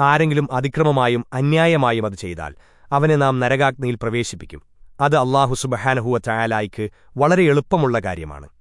ആരെങ്കിലും അതിക്രമമായും അന്യായമായും അത് ചെയ്താൽ അവനെ നാം നരകാഗ്നിയിൽ പ്രവേശിപ്പിക്കും. അത് അള്ളാഹു സുബഹാനഹുവ ചായാലായിക്ക് വളരെ എളുപ്പമുള്ള കാര്യമാണ്.